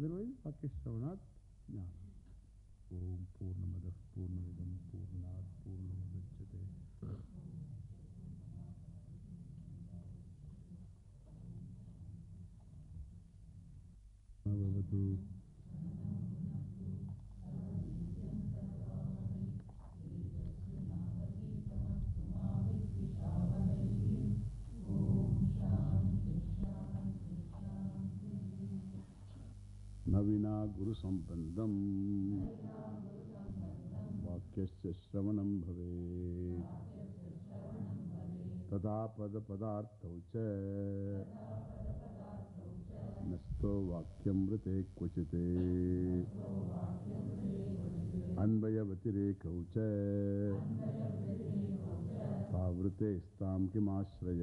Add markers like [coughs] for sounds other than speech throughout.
Otherwise, Pakishtavanat Jnana. Om Purnamadah Purnavidam Purnat Purnamudachate. Bhavatu. गुरु संबंधम वाक्य श्रवणम भवे तदा पद पदार्थ नस्तो वाक्यमृते क्वचिते। अन्वय व्यतिरेक तावृते स्ताम किमाश्रय।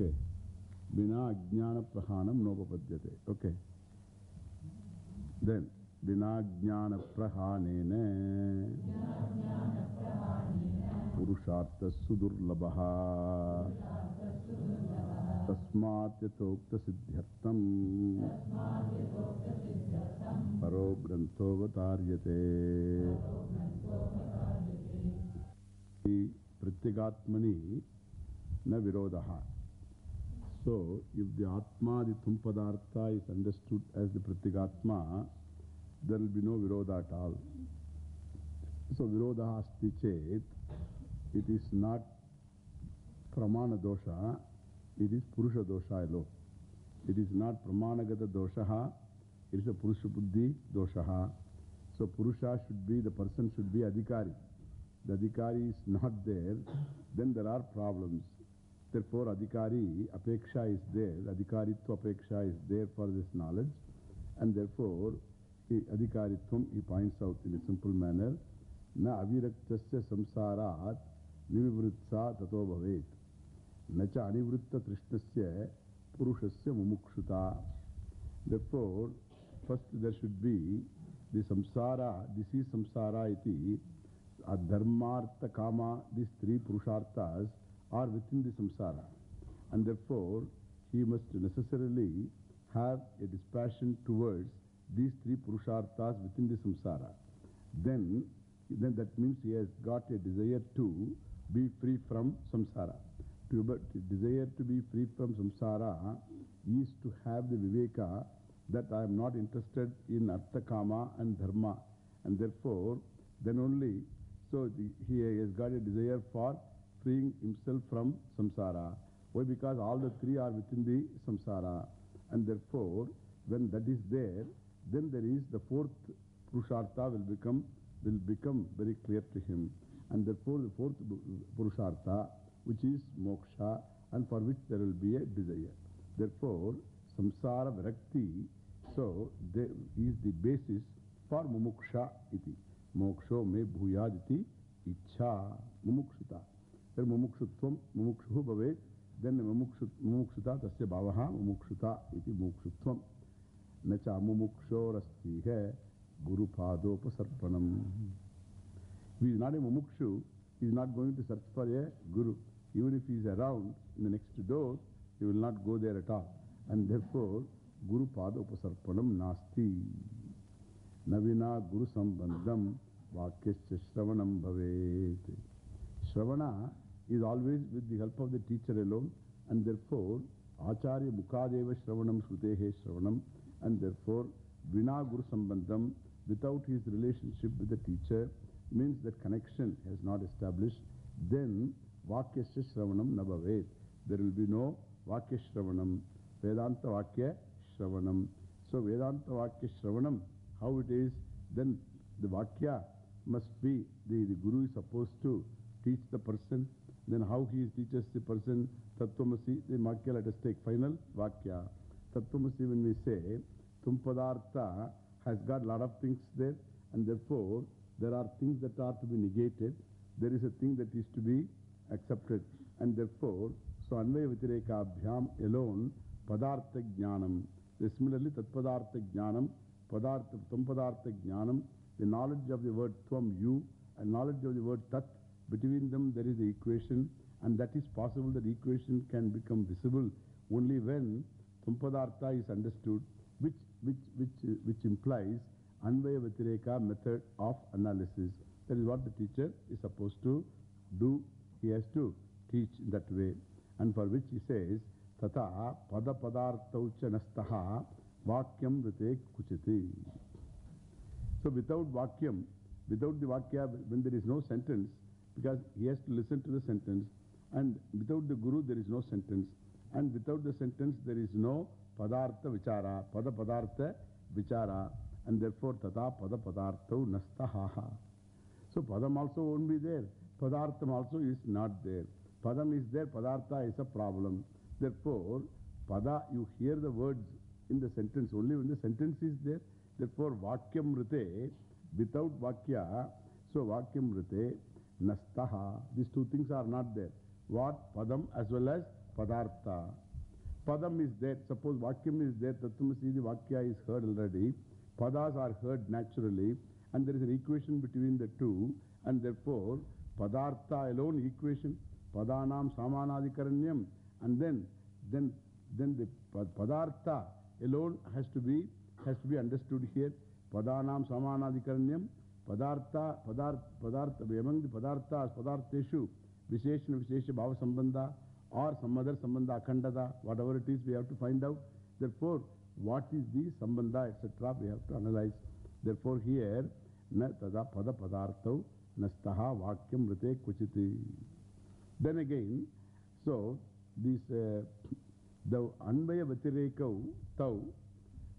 ओके। बिना अज्ञान प्रहानम नोपपद्यते। ओके। देन बिना ज्ञान प्रहाने न पुरुषार्थ सुदुर्लभ तस्मात्थोक्त न विरोधः। So, if the Atma, the Tumpadartha is understood as the Pratyagatma, there will be no Viroda at all. So, Viroda asti chet, it is not Pramana dosha, it is Purusha dosha alone. It is not Pramanagata dosha, it is a Purusha Buddhi dosha. So, Purusha should be, the person should be Adhikari. The Adhikari is not there, then there are problems. Therefore, Adhikari, Apeksha is there, Adhikaritva Apeksha is there for this knowledge, and therefore, he, Adhikaritvam, he points out in a simple manner, Na aviraktasya samsarat nivivritsa tato bhavet. Nacha anivritta krishnasya purushasya mumukshuta. Therefore, first there should be the samsara, this is samsara iti, dharmartha kama, these three purusharthas are within the samsara. And therefore, he must necessarily have a dispassion towards these three purusharthas within the samsara. Then, then that means he has got a desire to be free from samsara. To, but desire to be free from samsara is to have the viveka that I am not interested in artha kama and dharma. And therefore, then only, so the, he has got a desire for freeing himself from samsara. Why? Because all the three are within the samsara. And therefore, when that is there, then there is the fourth Purushartha will become, will become very clear to him. And therefore, the fourth Purushartha, which is moksha, and for which there will be a desire. Therefore, samsara virakti, so there is the basis for mumuksha iti. Moksho me bhuyaditi ichha mumukshita. Then mumukshutvam, mumukshuhu bhavet, then mumukshita tasya bhavaha mumukshuta iti mukshutvam. Nacha mumuksho rasti hai guru padopasarpanam. He is not a mumukshu, he is not going to search for a guru. Even if he is around in the next door, he will not go there at all. And therefore, guru padopasarpanam nasti. Navina guru sambandham vakyasya shravanam bhavet. Shravana is always with the help of the teacher alone, and therefore, Acharya Mukadeva Shravanam Shrutehe Shravanam, and therefore, Vina Guru Sambandham, without his relationship with the teacher, means that connection has not established, then Vakyasya Shravanam Nabhavet. There will be no Vakya Shravanam, Vedanta Vakya Shravanam. So, Vedanta Vakya Shravanam, how it is, then the Vakya must be, the, the Guru is supposed to teach the person then how he teaches the person Tattvamasi, the Vakya, let us take final Vakya. Tattvamasi, when we say, Tumpadartha has got a lot of things there, and therefore there are things that are to be negated. There is a thing that is to be accepted. And therefore, so Anvaya Vitireka Abhyam alone, Padartha Jnanam. Similarly, Tatpadartha Jnanam, Padartha, Tumpadartha Jnanam, the knowledge of the word Tvam, you, and knowledge of the word Tat, between them there is the equation, and that is possible that equation can become visible only when Tumpadartha is understood, which, which, which, uh, which implies Anvaya Vitireka method of analysis. That is what the teacher is supposed to do. He has to teach in that way. And for which he says, Tata pada padartaucha nastaha vakyam rite kuchiti. So without vakyam, without the vakya, when there is no sentence, because he has to listen to the sentence, and without the guru there is no sentence, and without the sentence there is no padartha vichara, pada padartha vichara, and therefore tata pada padartau nastaha. So padam also won't be there, padartham also is not there. Padam is there, padartha is a problem. Therefore, pada, you hear the words in the sentence only when the sentence is there. Therefore, vakyam rite, without vakya, so vakyam rite, nastaha. These two things are not there. What? Padam as well as padartha. Padam is there. Suppose vakyam is there, tattvamasi, the vakya is heard already. Padas are heard naturally, and there is an equation between the two, and therefore, padartha alone equation, padanam samanadikaranyam, and then, then, then the padartha alone has to be, has to be understood here. Padanam samanadikaranyam, have to find out. Therefore, what is the sambandha, etc., we have to analyze. Therefore, here, na tada pada padarthau nastaha vakyam rite kuchiti. Then again, so this uh, the anvaya vatirekau tau,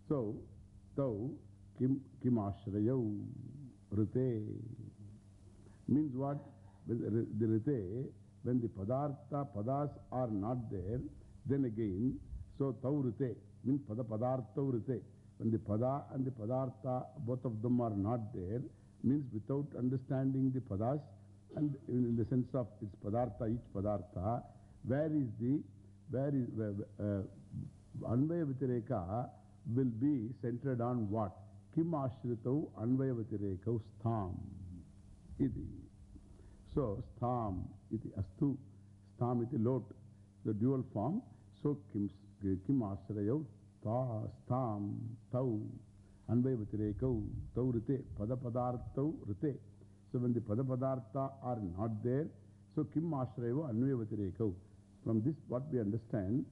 so tau kim, kim ashrayau rite means what? The rite, when the padartha padas are not there, then again, so tau rite means pada padartha rite. When the pada and the padartha, both of them are not there, means without understanding the padas, and in the sense of its padartha, each padartha, where is the, where is, uh, Anvaya Vitireka will be centered on what? Tau rite. Padapadartau rite. So, when the Padapadartha are not there, so Kim Ashrayau Anvaya Vitirekau. From this, what we understand,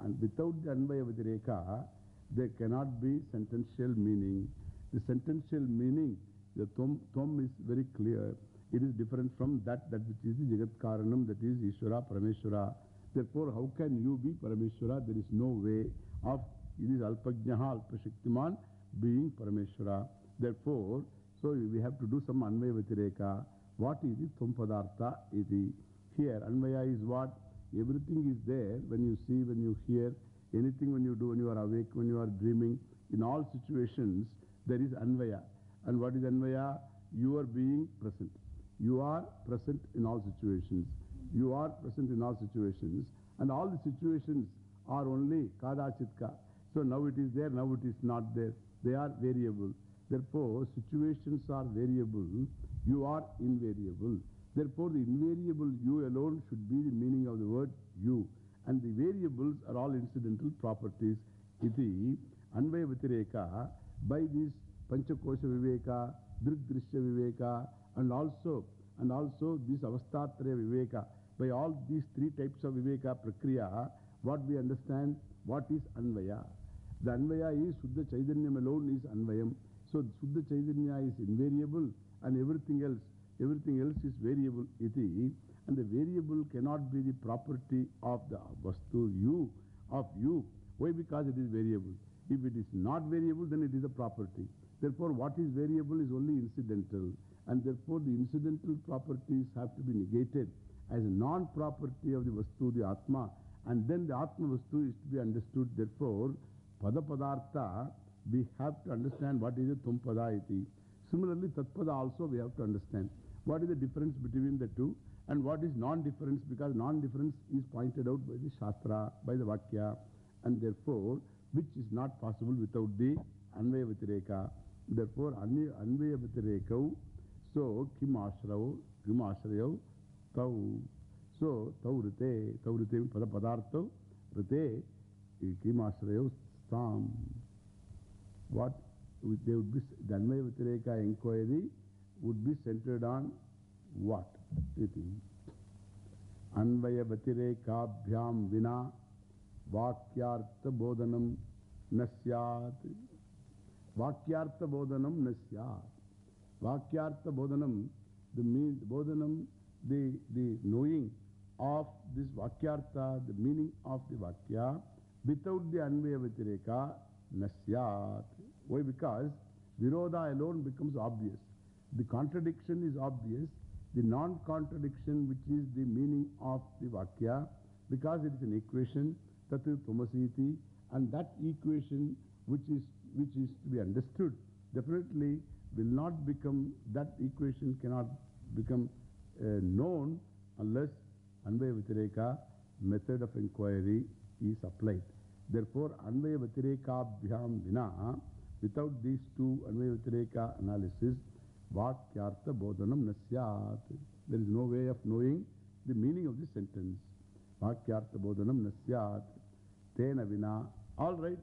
and without the Anvaya Vitireka, there cannot be sentential meaning. The sentential meaning, the tom, tom is very clear. It is different from that, that which is the Jagat Karanam, that is Ishvara, Parameshwara. Therefore, how can you be Parameshwara? There is no way of, it is Alpajnaha, Alpashaktiman being Parameshwara. Therefore, so we have to do some Anvaya. What is it? Tumpadartha iti. Here, Anvaya is what? Everything is there when you see, when you hear, anything when you do, when you are awake, when you are dreaming. In all situations, there is Anvaya. And what is Anvaya? You are being present. You are present in all situations. You are present in all situations. And all the situations are only Kadachitka. So now it is there, now it is not there. They are variable. Therefore, situations are variable. You are invariable. Therefore, the invariable you alone should be the meaning of the word you. And the variables are all incidental properties. Iti Anvaya Vitireka by this Panchakosha Viveka, Drigdrishya Viveka, and also, and also this Avastatraya Viveka. By all these three types of Viveka Prakriya, what we understand, what is Anvaya? The Anvaya is Suddha Chaitanyam alone is Anvayam. So Suddha Chaitanya is invariable and everything else Everything else is variable iti, and the variable cannot be the property of the vastu, you, of you. Why? Because it is variable. If it is not variable, then it is a property. Therefore, what is variable is only incidental, and therefore the incidental properties have to be negated, as a non-property of the Vastu, the Atma, and then the Atma Vastu is to be understood. Therefore, Pada Padartha, we have to understand what is a Tumpada iti. Similarly, Tatpada also we have to understand. What is the difference between the two and what is non-difference because non-difference is pointed out by the Shastra, by the Vakya and therefore which is not possible without the Anvaya Vitireka. Therefore, Anvaya Vitireka, so Kim Ashrao, Kim Ashrao, Tau. So, Tau Rite, Tau Rite Pada Padartha, Rite, Kim Ashrao, Stam. What they would be, the Anvaya Vitireka inquiry would be centered on what? Anvaya Vitireka Vina The meaning of the Vakya, without the Anvaya Vitireka, Nasyat. Why? Because Virodha alone becomes obvious. The contradiction is obvious. The non-contradiction, which is the meaning of the Vakya, because it is an equation, Tatu and that equation which is, which is to be understood, definitely will not become, that equation cannot become uh, known unless Anvaya Vitireka method of inquiry is applied. Therefore, Anvaya Vitireka Bhyam Vina, without these two Anvaya Vitireka analysis, Vakyartha Bodhanam Nasyat. There is no way of knowing the meaning of this sentence. Vakyartha Bodhanam Nasyat. Tena Vina. All right,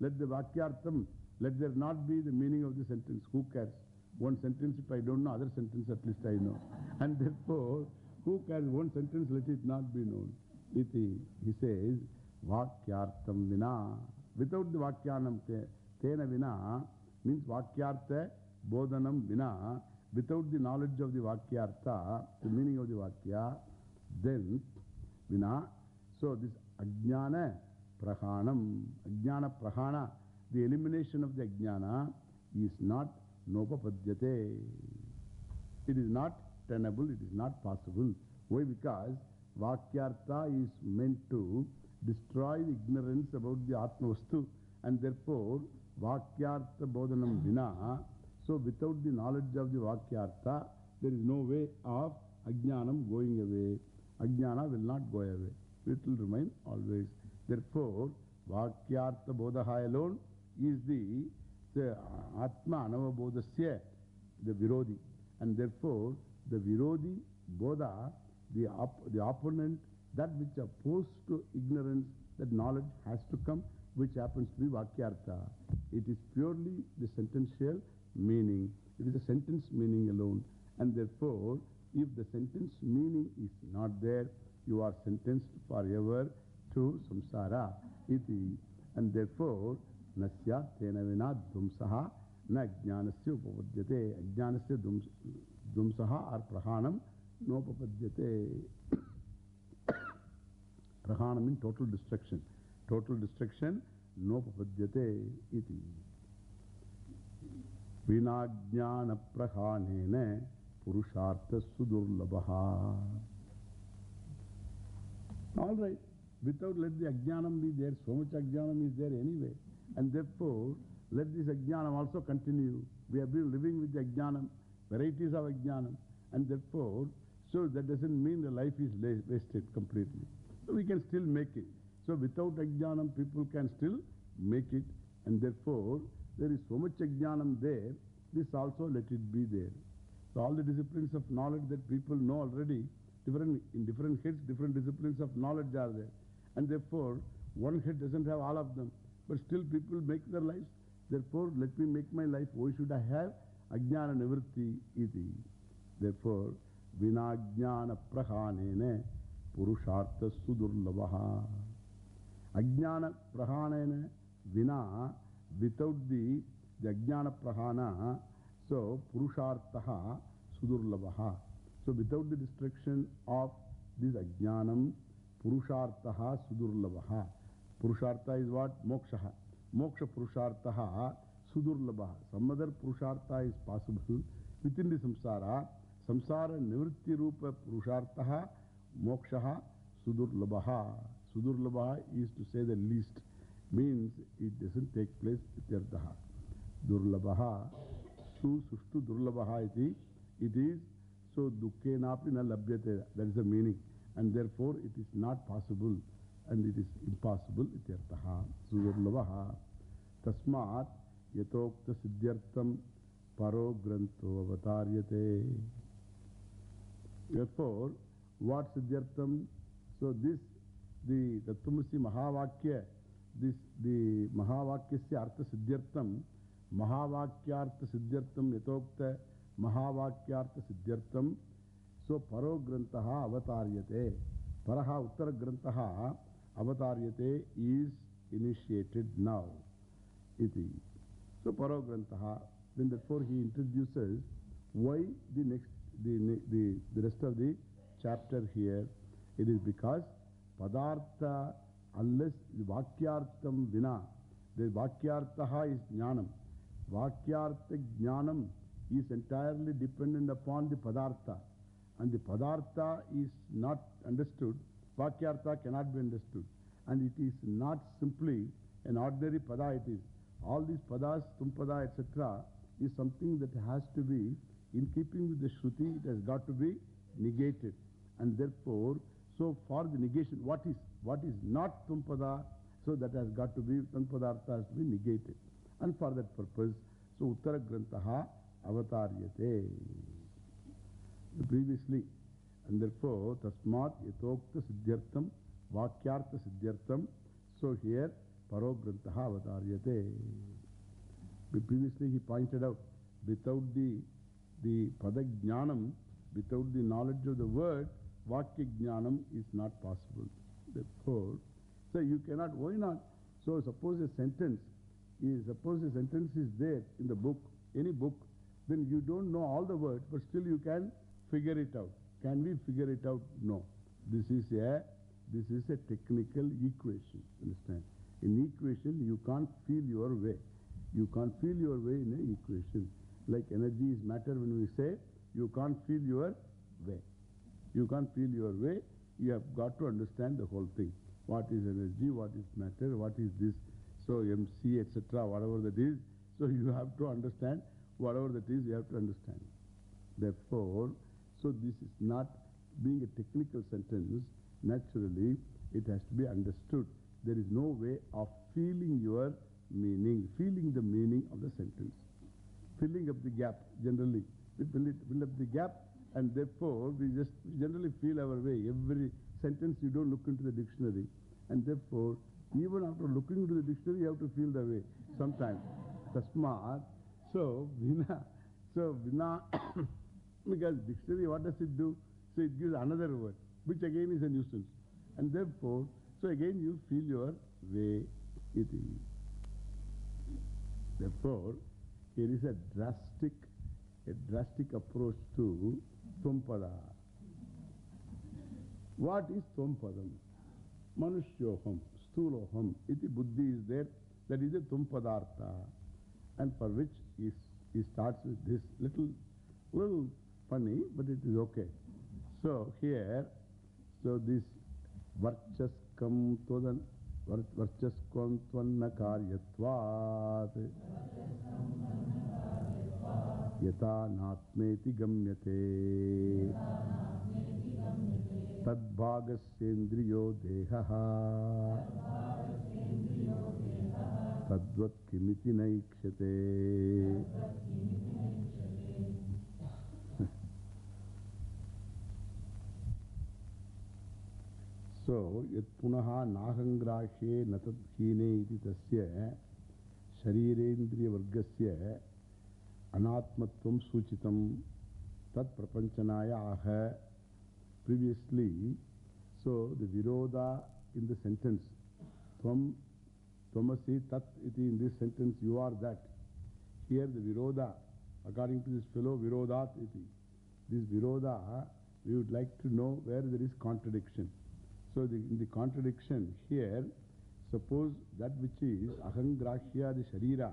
let the Vakyartham, let there not be the meaning of the sentence. Who cares? One sentence, if I don't know, other sentence at least I know. And therefore, who cares? One sentence, let it not be known. Iti, he says, Vakyartham Vina. Without the Vakyanam, Tena Vina means Vakyartha Bodhanam Vina. Without the knowledge of the Vakyartha, the meaning of the Vakya, then Vina. So this Ajnana Prahanam, Ajnana Prahana, the elimination of the Ajnana is not Nopapadyate. It is not tenable, it is not possible. Why? Because Vakyartha is meant to destroy the ignorance about the Atmavastu and therefore Vakyartha Bodhanam Vina. So without the knowledge of the Vakyartha, there is no way of Ajnanam going away. Ajnana will not go away. It will remain always. Therefore, Vakyartha Bodhaha alone is the, the Atma Anavabodhasya, the Virodi. And therefore, the Virodi, Bodha, the, op, the opponent, that which opposed to ignorance, that knowledge has to come, which happens to be Vakyartha. It is purely the sentential meaning. It is a sentence meaning alone. And therefore, if the sentence meaning is not there, you are sentenced forever to samsara iti. And therefore, nasya tena vina dhumsaha na jnanasya upapadyate. Ajnanasya dhumsaha or prahanam no upapadyate. [coughs] Prahanam means total destruction. Total destruction no upapadyate iti. Vinajnana prahanene purushartha. All right. Without let the ajnanam be there, so much ajnanam is there anyway. And therefore, let this ajnanam also continue. We have been living with the ajnanam, varieties of ajnanam. And therefore, so that doesn't mean the life is wasted completely. So we can still make it. So without ajnanam, people can still make it. And therefore, there is so much ajnanam there, this also let it be there. So all the disciplines of knowledge that people know already, different, in different heads, different disciplines of knowledge are there. And therefore, one head doesn't have all of them. But still people make their lives. Therefore, let me make my life. Why should I have ajnana nivritti iti? Therefore, vinajnana prahanene purushartha sudurlavaha. Ajnana prahanene vina, without the, the ajnana prahana, so purushartaha sudurlavaha. So without the destruction of this ajnanam, purushartaha sudurlavaha. Purushartha is what? Mokshaha. Moksha purushartaha sudurlavaha. Some other purushartha is possible within the samsara. Samsara nivritti rupa purushartaha Mokshaha Sudurlabaha. Sudurlabaha is to say the least. Means it doesn't take place. Durlabaha. Su Sushtu Durlabaha iti. It is so Dukkenapi na labhyate. That is the meaning. And therefore it is not possible and it is impossible. Ityartaha. Sudurlabaha. Tasmat Yatokta Siddhyartam Paro Granto Avataryate. Therefore, what Siddhyartam? So this, the Tattvamasi Mahavakya, this, the Mahavakyasya Artha Siddhyartam, Mahavakyartha Siddhyartam Yatokta Mahavakyartha Siddhyartam, so Paro Grantaha Avataryate. Paraha Uttara Grantaha Avataryate is initiated now. Iti. So Paro Grantaha. Then therefore he introduces why the next, the, the, the rest of the chapter here. It is because Padartha, unless the Vakyartham Vina, the Vakyarthaha is Jnanam. Vakyartha Jnanam is entirely dependent upon the Padartha. And the Padartha is not understood. Vakyartha cannot be understood. And it is not simply an ordinary Pada, it is. All these Padas, Tumpada, etc., is something that has to be in keeping with the Shruti, it has got to be negated. And therefore, so for the negation, what is, what is not Tumpada, so that has got to be, Tampadartha has to be negated. And for that purpose, so Uttara Grantaha Avataryate. Previously, and therefore, Tasmat Yatokta Siddhyartam Vakyartha Siddhyartam. So here, Paro Grantaha Avataryate. Previously he pointed out, without the, the Padajnanam, without the knowledge of the word, Vakya Jnanam is not possible. Therefore, so you cannot, why not? So suppose a sentence suppose a sentence is there in the book, any book, then you don't know all the words, but still you can figure it out. Can we figure it out? No. This is a, this is a technical equation. Understand? In equation, you can't feel your way. You can't feel your way in an equation. Like energy is matter when we say, you can't feel your way. You can't feel your way. You have got to understand the whole thing. What is energy? What is matter? What is this? So MC, etc., whatever that is. So you have to understand whatever that is, you have to understand. Therefore, so this is not being a technical sentence. Naturally, it has to be understood. There is no way of feeling your meaning, feeling the meaning of the sentence. Filling up the gap, generally. We fill, it, fill up the gap and therefore we just generally feel our way. Every sentence you don't look into the dictionary and therefore even after looking into the dictionary you have to feel the way sometimes. Tasmat. So, Vina. So, Vina, [coughs] because dictionary what does it do? So it gives another word which again is a nuisance. And therefore, so again you feel your way. It is. Therefore, here is a drastic, a drastic approach to Tumpada. What is Tumpadam? Manushyoham, Stuloham, iti buddhi is there. That is a Tumpadartha. And for which he, he starts with this little, little funny, but it is okay. So here, so this Varchaskam Todan. Varchaskam Tvanna Yata Natmeti Gamyate तद्भागस्येन्द्रियो देहः। तद्वत् किमिति नैक्षते सो यत् पुनः नाहङ्ग्राह्ये न तद्हीने इति तस्य शरीरेन्द्रियवर्गस्य अनात्मत्वं सूचितं आह। Previously, so the viroda in the sentence, tvam, tvamasi tat iti in this sentence, you are that. Here the viroda, according to this fellow, virodat iti. This viroda, we would like to know where there is contradiction. So the, in the contradiction here, suppose that which is ahangrahya, the sharira,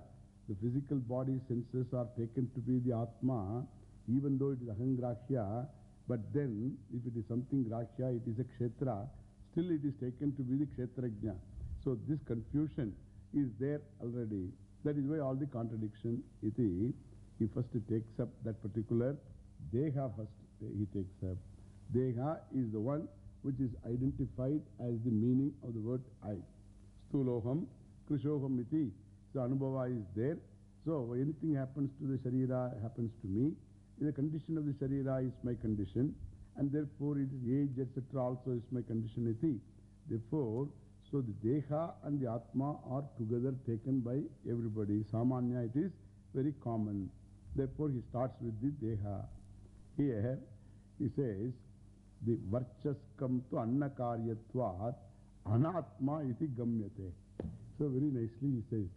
the physical body senses are taken to be the atma, even though it is ahangrahya, But then, if it is something Grakhya, it is a Kshetra, still it is taken to be the Kshetrajna. So this confusion is there already. That is why all the contradiction, iti, he first takes up that particular Deha first, he takes up. Deha is the one which is identified as the meaning of the word I. Stuloham, Krishoham iti. So Anubhava is there. So anything happens to the Sharira happens to me. The condition of the Sharira is my condition. And therefore it is age, etc. also is my condition iti. Therefore, so the Deha and the Atma are together taken by everybody. Samanya it is very common. Therefore he starts with the Deha. Here he says, the Varchaskam to Annakaryatvat Anatma iti gamyate. So very nicely he says,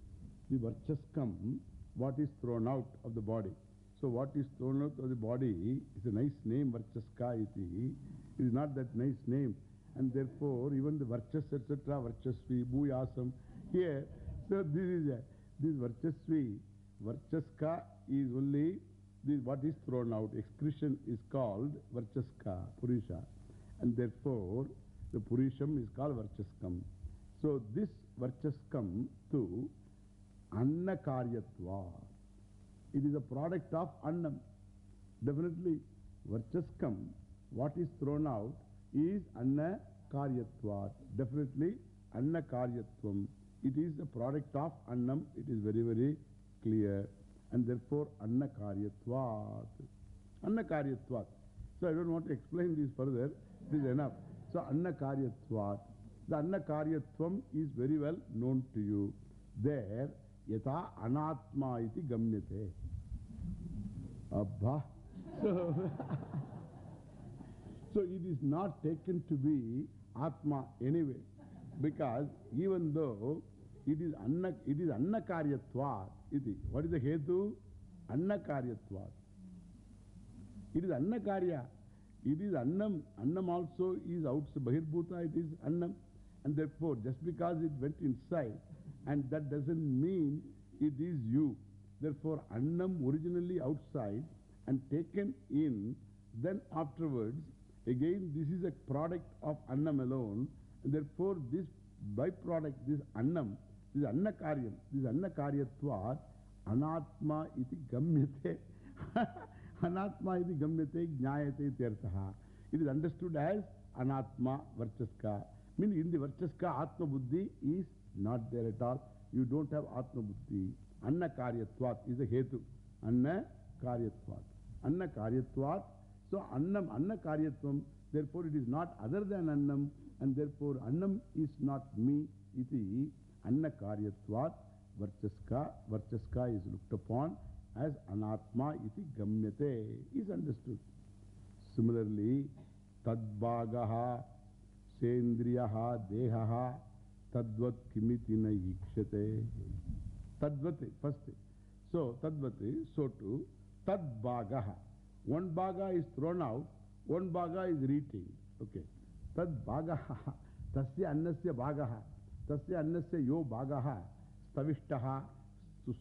the Varchaskam, what is thrown out of the body. So what is thrown out of the body is a nice name, Varchaska iti. It is not that nice name. And therefore, even the Varchas, etc., Varchasvi, Bhuyasam, here, so this is a, this Varchasvi, Varchaska is only this, what is thrown out. Excretion is called Varchaska, Purisha. And therefore, the Purisham is called Varchaskam. So this Varchaskam to Anna Karyatva. It is a product of Annam. Definitely, Varchaskam, what is thrown out is Anna Karyatvat. Definitely, Anna Karyatvam. It is a product of Annam. It is very, very clear. And therefore, Anna Karyatvat. Anna Karyatvat. So I don't want to explain this further. This is enough. So Anna Karyatvat. The Anna Karyatvam is very well known to you. There, Yata Anatma iti gamyate. Abba. So, so it is not taken to be Atma anyway. Because even though it is Anna, it is Annakaryatvat. Iti. What is the Hetu? Annakaryatvat. It is Annakarya. It is Annam. Annam also is outside. Bahirbhuta, it is Annam. And therefore, just because it went inside, and that doesn't mean it is you. Therefore, Annam originally outside and taken in, then afterwards, again, this is a product of Annam alone. And therefore, this byproduct, this Annam, this Annakaryam, this Annakaryatvat, Anatma iti gamyate. [laughs] Anatma iti gamyate jnayate tirtaha. It is understood as Anatma Varchaska. Meaning in the Varchaska, Atma Buddhi is not there at all. You don't have Atma Buddhi. Anna Karyatvat is a Hetu. Anna Karyatvat. Anna Karyatvat. So Annam, Anna Karyatvam. Therefore it is not other than Annam. And therefore Annam is not me. Iti Anna Karyatvat. Varchaska. Varchaska is looked upon as Anatma iti Gamyate. Is understood. Similarly, Tadbagaha. Sendriyaha Dehaha Tadvat Kimitina Ikshate. Tadvati, first. So, Tadvati, so too, Tadbagaha. One baga is thrown out, one baga is retained. Okay. Tadbagaha. Tasya annasya bagaha. Tasya annasya yo bagaha. Stavishtaha.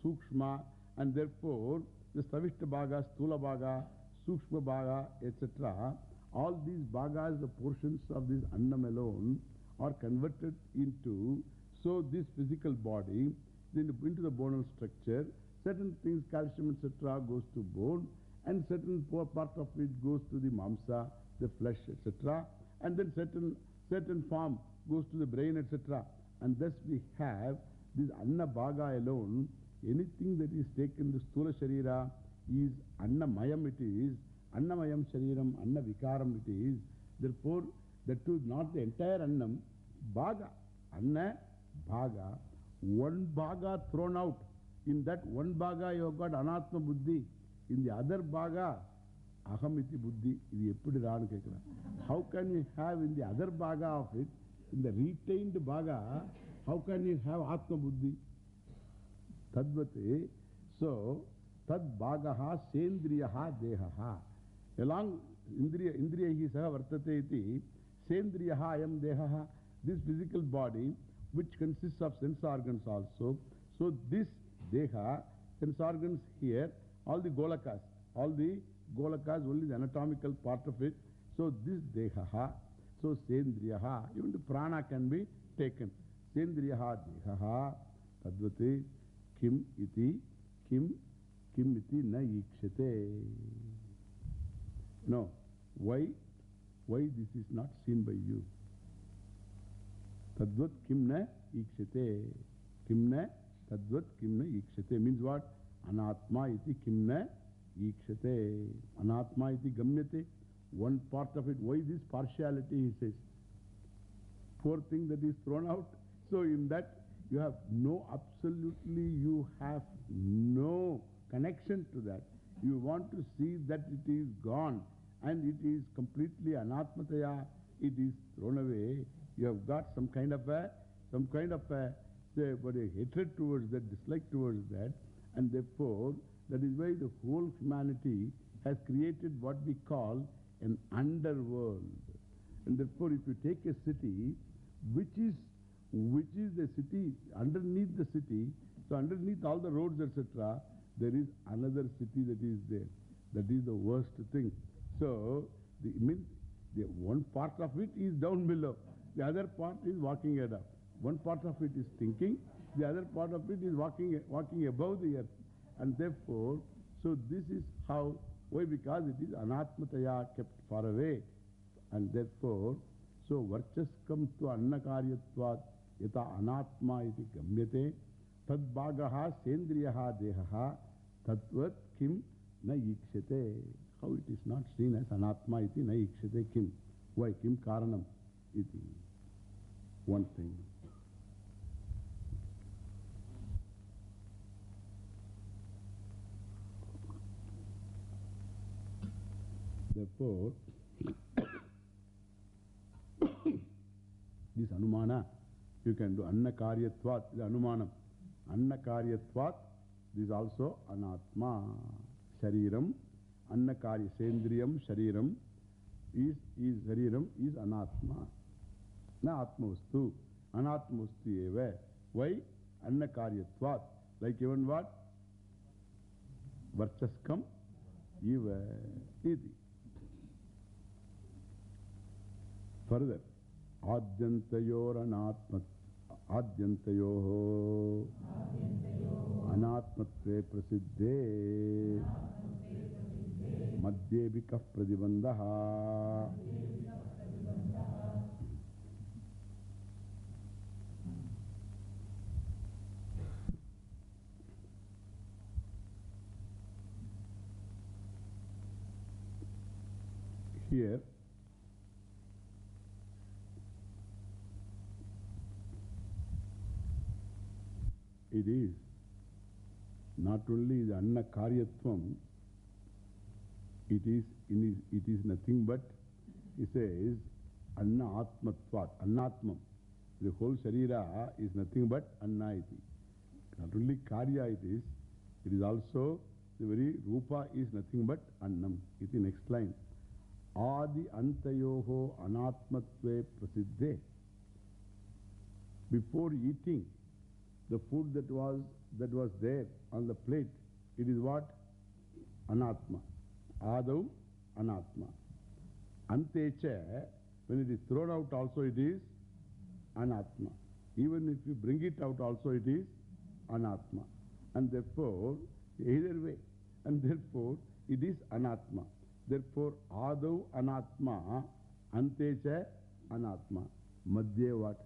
Sukshma. And therefore, the Stavishta baga, Stula baga, Sukshma baga, etc. All these bhagas, the portions of this annam alone, are converted into, so this physical body, then into the bonal structure, certain things, calcium, etc., goes to bone, and certain part of it goes to the mamsa, the flesh, etc., and then certain, certain form goes to the brain, etc. And thus we have this anna bhaga alone, anything that is taken, the stula sharira, is annamayam it is, Annamayam Shariram, Anna Vikaram it is. Therefore, that too not the entire Annam, Bhaga. Anna, Bhaga. One Bhaga thrown out. In that one Bhaga you have got Anatma Buddhi. In the other Bhaga, Ahamiti Buddhi. How can you have in the other Bhaga of it, in the retained Bhaga, how can you have Atma Buddhi? Tadvate. So, Tad Bhagaha Sendriyaha Dehaha. Along Indriya, Indriyahi Saha Vartate iti, Sendriyaha Ayam Dehaha, this physical body, which consists of sense organs also. So this Deha, sense organs here, all the Golakas, all the Golaka is only the anatomical part of it. So this Dehaha, so Sendriyaha, even the prana can be taken. Sendriyaha Dehaha, Tadvati, Kim iti, Kim, Kim iti na ikshate. No. Why? Why this is not seen by you? Tadvat kim na ikshate. Kim na tadvat kim na ikshate means what? Anatma iti kim na ikshate. Anatma iti gamyate. One part of it. Why this partiality? He says. Fourth thing that is thrown out. So in that you have no, absolutely you have no connection to that. You want to see that it is gone and it is completely anatmataya. It is thrown away. You have got some kind of a, some kind of a, say, but a hatred towards that, dislike towards that. And therefore, that is why the whole humanity has created what we call an underworld. And therefore, if you take a city, which is, which is the city, underneath the city, so underneath all the roads, etc., there is another city that is there. That is the worst thing. So, the, mean, the one part of it is down below. The other part is walking it up. One part of it is thinking. The other part of it is walking, walking above the earth. And therefore, so this is how, why? Because it is anatmataya kept far away. And therefore, so varchaskam tu annakaryatvat yata anatma iti gamyate tad bhagaha sendriyaha dehaha tatvat kim na ikshate. How it is not seen as anatma iti na ikshate kim? Why? Kim karanam iti. One thing. Therefore, [coughs] this Anumana, you can do Annakaryatvat, the Anumanam. Annakaryatvat, this is also Anatma. Shariram, Annakarya, Sendriyam, Shariram, is, is Shariram, is Anatma. Na Atmavastu. Anatmavastu eva. Why? Annakaryatvat. Like even what? Varchaskam, eva. Iti. Further, Adyantayor anatmat, Adyantayoho anatmatve prasiddhe madhyebika pradibandaha. Here, it is not only the Anna Karyatvam, it is, it is nothing but, he says, Anna Atmatvat. The whole Sharira is nothing but Anna iti. Not only Karya it is, it is also the very Rupa is nothing but Annam. Iti next line. Adi Antayoho Anatmatve Prasiddhe. Before eating, the food that was, that was there on the plate, it is what? Anatma. Adav, Anatma. Antecha, when it is thrown out also it is Anatma. Even if you bring it out also it is Anatma. And therefore, either way, and therefore it is Anatma. Therefore, Adav, Anatma, Antecha, Anatma. Madhya what?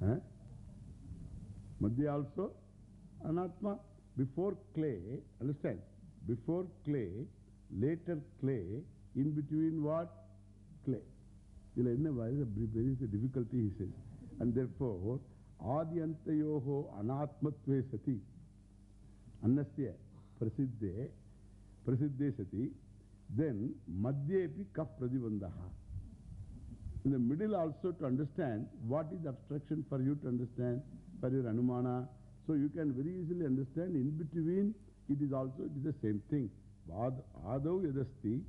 Huh? Madhya also Anatma. Before clay, understand? Before clay, later clay, in between what? Clay. There is a difficulty, he says. And therefore, Adyantayoho Anatmatve Sati. Annasya Prasiddhe, Prasiddhe Sati. Then Madhyepi Kaf Pradibandaha. In the middle also to understand what is obstruction for you to understand for your Anumana. So you can very easily understand in between it is also, it is the same thing. Adav yadasti,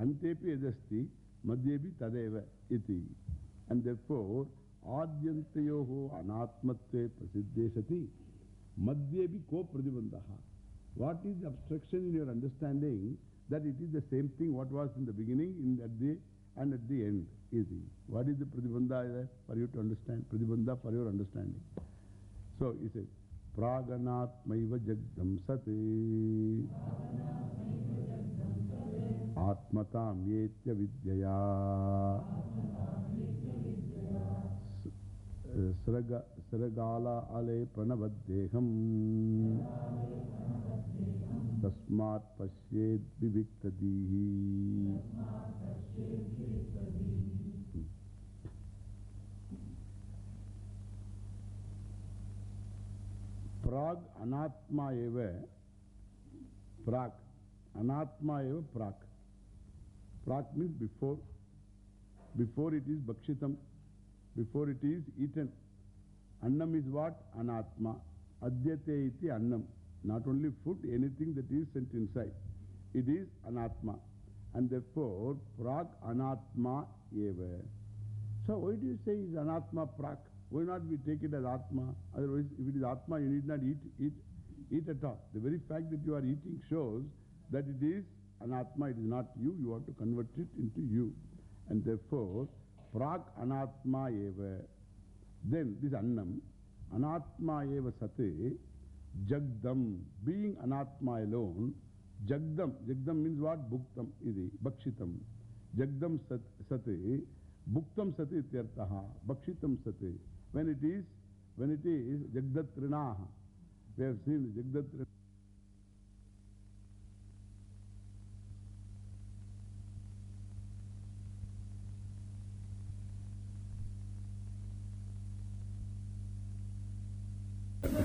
antepi yadasti, madhyepi tadeva iti. And therefore, adyantayoho anatmatve prasiddhesati, madhyepi ko pradibandaha. What is the obstruction in your understanding that it is the same thing what was in the beginning in, at the, and at the end. is Easy. What is the Pratibandha for you to understand? Pratibandha for your understanding. So he says, प्रागनात्मैव जगदंसते। आत्मतां येत्य विद्यया shrug अले प्रणवद्देहम् तस्मात् प्राग अनात्मा एव प्राक अनात्मा एव प्राक प्राक means before before it is भक्षितम, before it is eaten. अन्नम इज़ वाट? अनात्मा। अद्यते इति अन्नम। Not only food anything that is sent inside it is अनात्मा। एंड द फोर प्राक अनात्मा एव। So why do say is अनात्मा प्राक् Why not we take it as Atma? Otherwise, if it is Atma, you need not eat, eat, eat at all. The very fact that you are eating shows that it is an Atma, it is not you. You have to convert it into you. And therefore, Prak Anatma Eva. Then this Annam, Anatma Eva Sate, Jagdam, being Anatma alone, Jagdam, Jagdam means what? Bhuktam, idi, Bhakshitam. Jagdam Sate, Bhuktam Sate ityartaha, Bhakshitam Sate. When it is, when it is Jagdatrinaha. We have seen Jagdatrinaha.